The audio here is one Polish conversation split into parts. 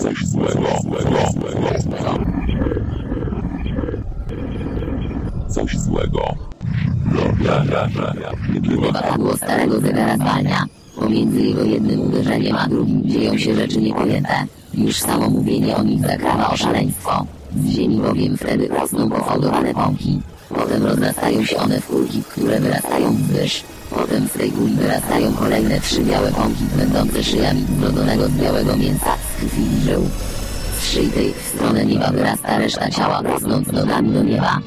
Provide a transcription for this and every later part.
Coś złego, złego, złego, złego. Coś złego. Ja, ja, ja, ja. Nie było Padło starego zegara zwalnia. Pomiędzy jego jednym uderzeniem a drugim dzieją się rzeczy niepojęte. Już samo mówienie o nich zakrawa o szaleństwo. Z ziemi bowiem wtedy rosną pofałdowane pąki. Potem rozrastają się one w kulki, które wyrastają wzwyż. Potem z tej kuli wyrastają kolejne trzy białe pąki, będące szyjami zrodzonego z białego mięsa, krwi żył. Z tej w stronę nieba wyrasta reszta ciała, rosnąc nogami do nieba.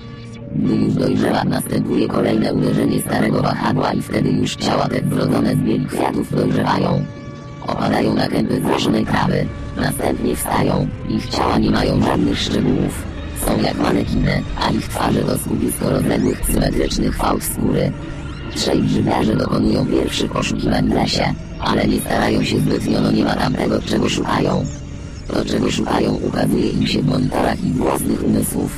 Gdy już dojrzewa, następuje kolejne uderzenie starego wahadła i wtedy już ciała te zrodzone z bieli kwiatów dojrzewają. Opadają na kępy zraszonej trawy, następnie wstają, ich ciała nie mają żadnych szczegółów. Są jak manekiny, a ich twarze to skupisko rozległych, symetrycznych fałd skóry. Trzej grzybiarze dokonują pierwszych poszukiwań w lesie, ale nie starają się zbytnio, no nie ma tam tego, czego szukają. To, czego szukają, ukazuje im się w monitorach ich własnych umysłów.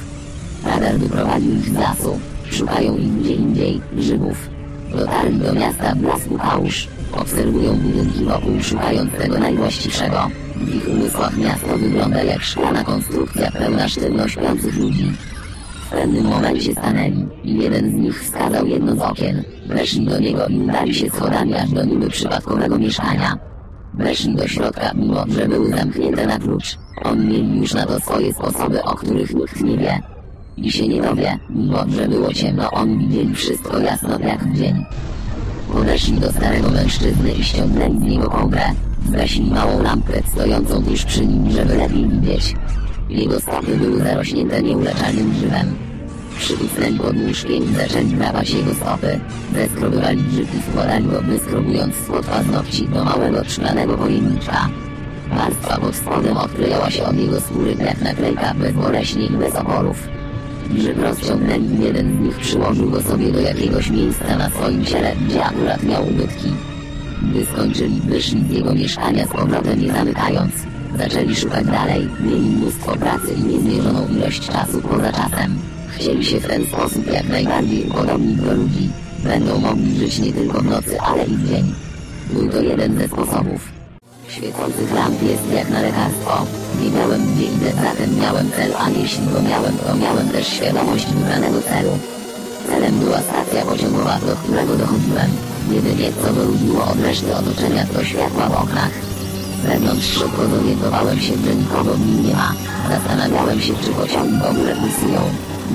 Radar wyprowadził ich z lasu. Szukają ich gdzie indziej, grzybów. Dotarli do miasta w blasku. Obserwują budynki wokół, szukając tego najwłaściwszego. W ich umysłach miasto wygląda jak szklana konstrukcja pełna sztywno śpiących ludzi. W pewnym momencie stanęli i jeden z nich wskazał jedno z okien. Weszli do niego i udali się schodami aż do niby przypadkowego mieszkania. Weszli do środka, mimo że były zamknięte na klucz. Oni mieli już na to swoje sposoby, o których nikt nie wie. I się nie dowie, mimo że było ciemno, oni widzieli wszystko jasno jak w dzień. Podeszli do starego mężczyzny i ściągnęli z niego kołdrę. Zgasili małą lampkę stojącą tuż przy nim, żeby lepiej widzieć. Jego stopy były zarośnięte nieuleczalnym grzybem. Przykucnęli pod łóżkiem i zaczęli drawać jego stopy. Zeskrobywali grzyb i składali go, wyskrobując spod paznokci do małego szklanego pojemniczka. Warstwa pod spodem odklejała się od jego skóry jak naklejka bezboleśnie i bez oporów. Grzyb rozciągnęli jeden z nich przyłożył go sobie do jakiegoś miejsca na swoim ciele, gdzie akurat miał ubytki. Gdy skończyli, wyszli z jego mieszkania z powrotem nie zamykając. Zaczęli szukać dalej, mieli mnóstwo pracy i niezmierzoną ilość czasu poza czasem. Chcieli się w ten sposób jak najbardziej upodobnić do ludzi. Będą mogli żyć nie tylko w nocy, ale i w dzień. Był to jeden ze sposobów. Świecących lamp jest jak na lekarstwo. Wiedziałem gdzie idę, zatem miałem cel, a jeśli go miałem, to miałem też świadomość wybranego celu. Celem była stacja pociągowa, do którego dochodziłem. Jedynie co wyróżniło od reszty otoczenia to światła w oknach. Wewnątrz szybko zorientowałem się, nie ma. Zastanawiałem się, czy pociągi w ogóle pulsują.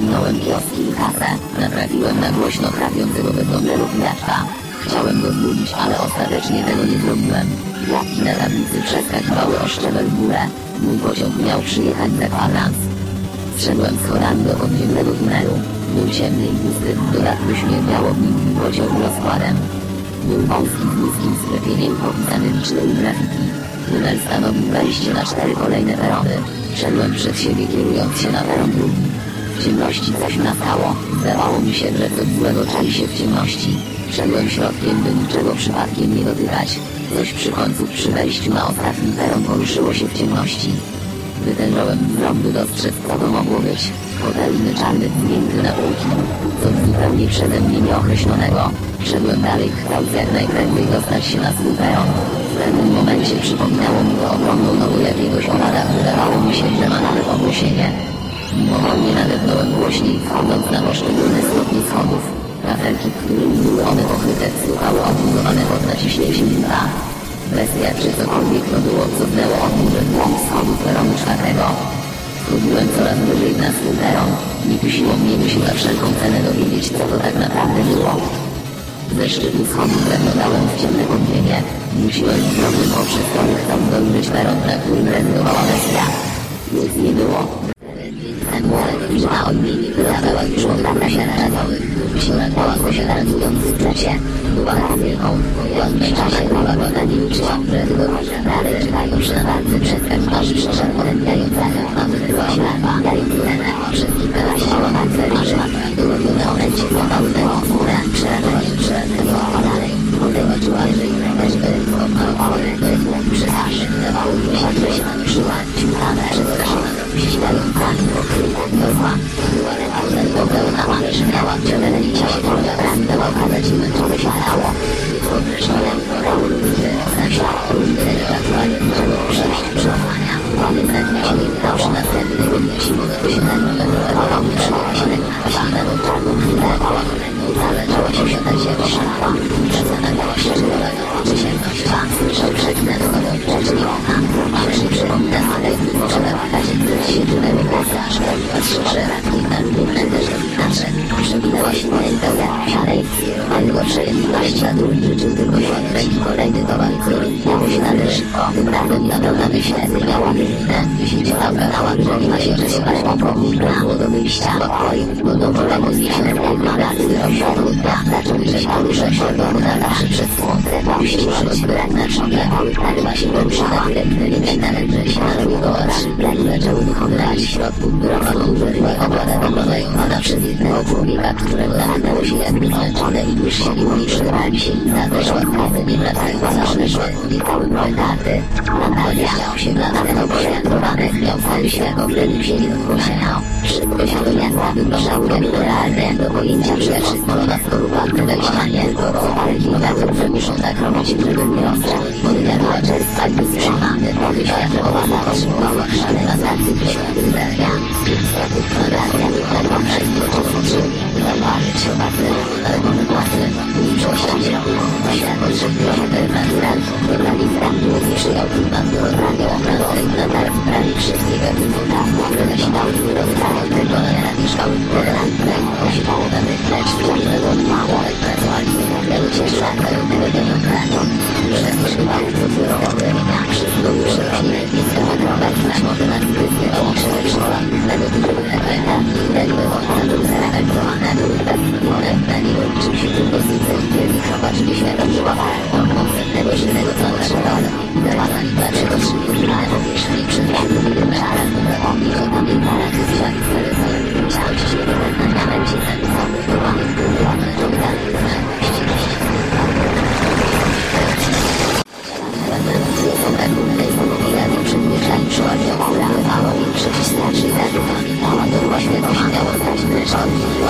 Minąłem kioski i kasę. Natrafiłem na głośno chrapiącego bezdomnego pijaczka. Chciałem go zbudzić, ale ostatecznie tego nie zrobiłem. Jaki na tablicy przeskakiwały o szczebel w górę. Mój pociąg miał przyjechać za kwadrans. Zszedłem schodami do podziemnego tunelu. Był ciemny i pusty, w dodatku śmierdziało w nim i rozkładem. Wąski z niskim sklepieniem popisany licznymi graffiti. Tunel stanowił wejście na cztery kolejne perony. Szedłem przed siebie kierując się na peron drugi. W ciemności coś nastało. Zdawało mi się, że coś złego czai się w ciemności. Szedłem środkiem, by niczego przypadkiem nie dotykać. Coś przy końcu przy wejściu na ostatni peron poruszyło się w ciemności. Wytężyłem wzrok, by dostrzec, co to mogło być. Koteliny czarny zdjęty na półki. Coś zupełnie przeze mnie nieokreślonego. Szedłem dalej, chcąc jak najprędzej dostać się na swój peron. W pewnym momencie przypominało mi to ogromną nogę jakiegoś owada. Wydawało mi się, że ma nawet ogłosienie. Mimowolnie nadepnąłem głośniej, wchodząc na poszczególne stopnie schodów. Kafelki, którymi były one pokryte, słuchały odbudowane pod naciśnięciem dwa. Bestia czy cokolwiek to było, cofnęło od górze dług schodów peronu czwartego. Wchodziłem coraz wyżej na swój peron. Nie kusiło mnie, by się za wszelką cenę dowiedzieć, co to tak naprawdę było. Ze szczytu schodów zaglądałem w ciemne podziemie. Musiłem drogą poprzez tory chcąc dojrzeć peron, na którym rezydowała bestia. Nic nie było. Liczba odmiennik wydawała już od dawna się narazowych. Siłowała posiadając w plecie. Była wielką. W pewnym czasie była go na nim uczyła, że tylko dalej czekają przy nawarce przed aż przyszedł odębiając zachęt. Mamy była ślepa, dając cenę. Przez kilka lat na celi, że było w tym momencie złapały tego górę. Przerażenie a. Potem czuła, że inne też były pomalowały. To jest mógł przesaszy. Dawało mi się, że się napiszyła. Ciutane, przestraszona. すごい。Za nim pokryta. Była, była naprawdę popełna, ale że miała ciągle licia się droga. zdołał okazać im męczące się ciało. Określone worały ludzie, znaczy ludzie ewentualnie możemy przejść przełamania. Jeden zanim się nie wydał przy następnego dnia siłowego posiadania wędrowało mi przyjacielem na kwaśnego czarną chwilę. Zaczęła się siadać jego szalała. Zastanawiała się, czy rola czy się nosiła. Słyszał przeknę do nową przecznią. Ale nie przypomina, ale trzeba wykazać do świetlnego pejzażu. Patrzył, że radnik na dumne też inaczej. Przewinęła się pełna siarej. Ale go przejęłaś na dół i życzył tylko światłej kolejny towar, który miało się należy. Tym razem na pełna myśl miała wyrwinę. Siedziała gadała, że nie ma się przesuwać po progu. Prawo do wyjścia do pokoju. Bo do wolego zniesione magazy światło dnia. Zaczęły się poruszać się do na zawsze przed słońcem. Puściła go zbierać na czole. Narywa się poruszała. Nie wiem nawet, że się narobił go oczy. Plany zaczęły wychowywać w środku. Grofa używa obłada wyglądająca przez jednego człowieka, którego zamknęło się jakby zmęczone i już się nie przydawali się i nadeszła skazę nie wracająca odeszła projektaty. Natalia chciał się dla tego poświadkowane miał cały się jako wtedy wzięli do zgłoszenia. Wszystko się do miasta jak realne do pojęcia, że wszystko tylko kilometrów, że muszą tak robić, żeby nie ostrzec. Podwiadła czerstwa i powy światłowa zatrzymała szale na stacji wydarzenia. Relacja wypadła wszystko, co włączyli. Zauważyć się bardzo, ale mamy płacę. Mniejszość światło, że trochę permatura. Programista nie przyjął klimat do radio. Na targ prawie gatunki tam, które zasilały do rodzaju tego na mieszkały lecz wczorajnego mało, ale pracowali do ciesza pełnego demokratą. Że używały procedurowego ramienia. Wszystko już rośnie, więc to nagrować na może na zbytnie łączne szkoła. Typu efekta i tego wątku zarealizowane były zatrudnione na niego liczył się tylko z wielki zobaczyli światło żyła. Son.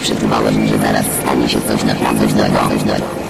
przetrwałem, że zaraz stanie się coś naprawdę złego. Coś złego.